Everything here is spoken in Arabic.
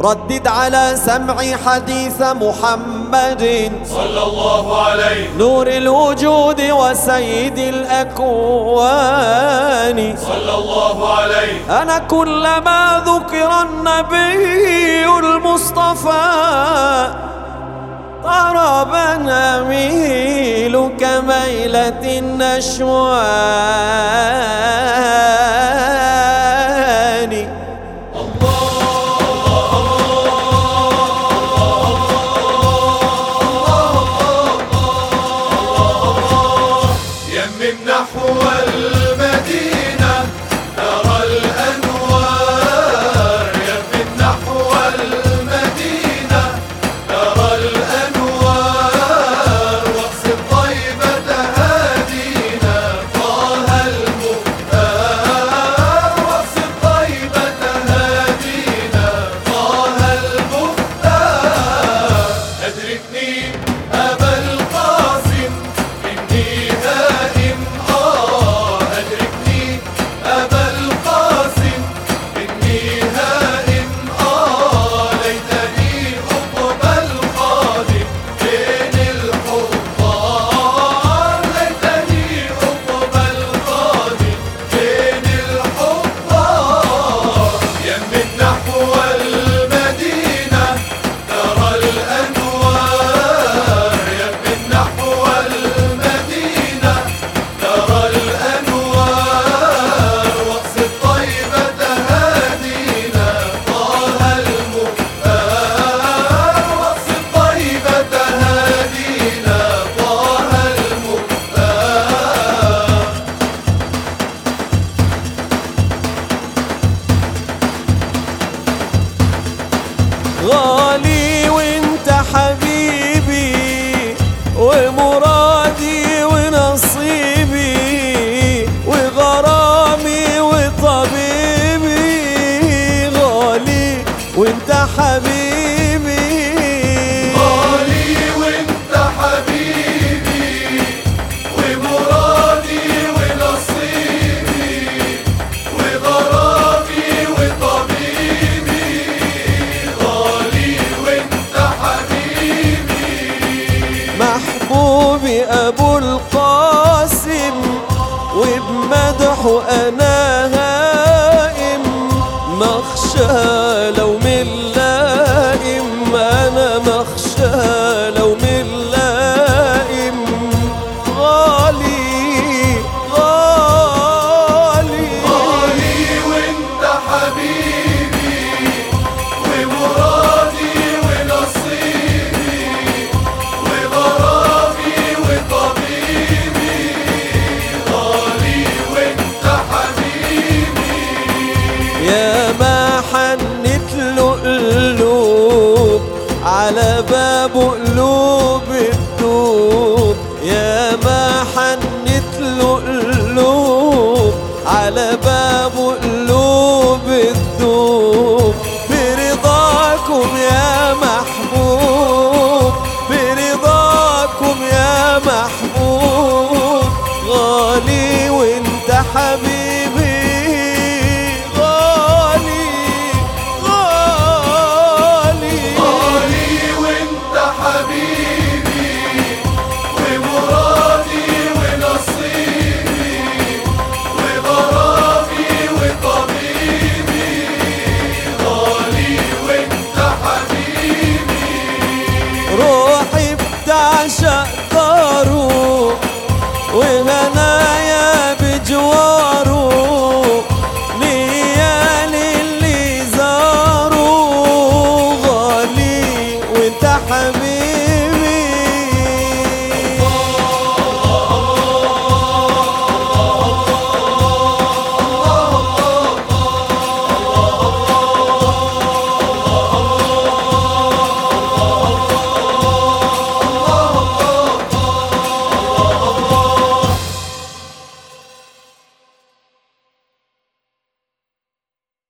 ردد على سمع حديث محمد. صلى الله عليه. نور الوجود وسيد الأكوان. صلى الله عليه. أنا كلما ذكر النبي المصطفى طرب نميل كميلة النشوان وأنا هائم مخشى لو من لائم أنا مخشى محبوب برضاكم يا محبوب. غالي وانت حبيب. When I